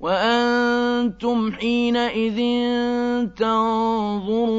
وَأَنتُمْ حِينَئِذٍ تَنظُرُونَ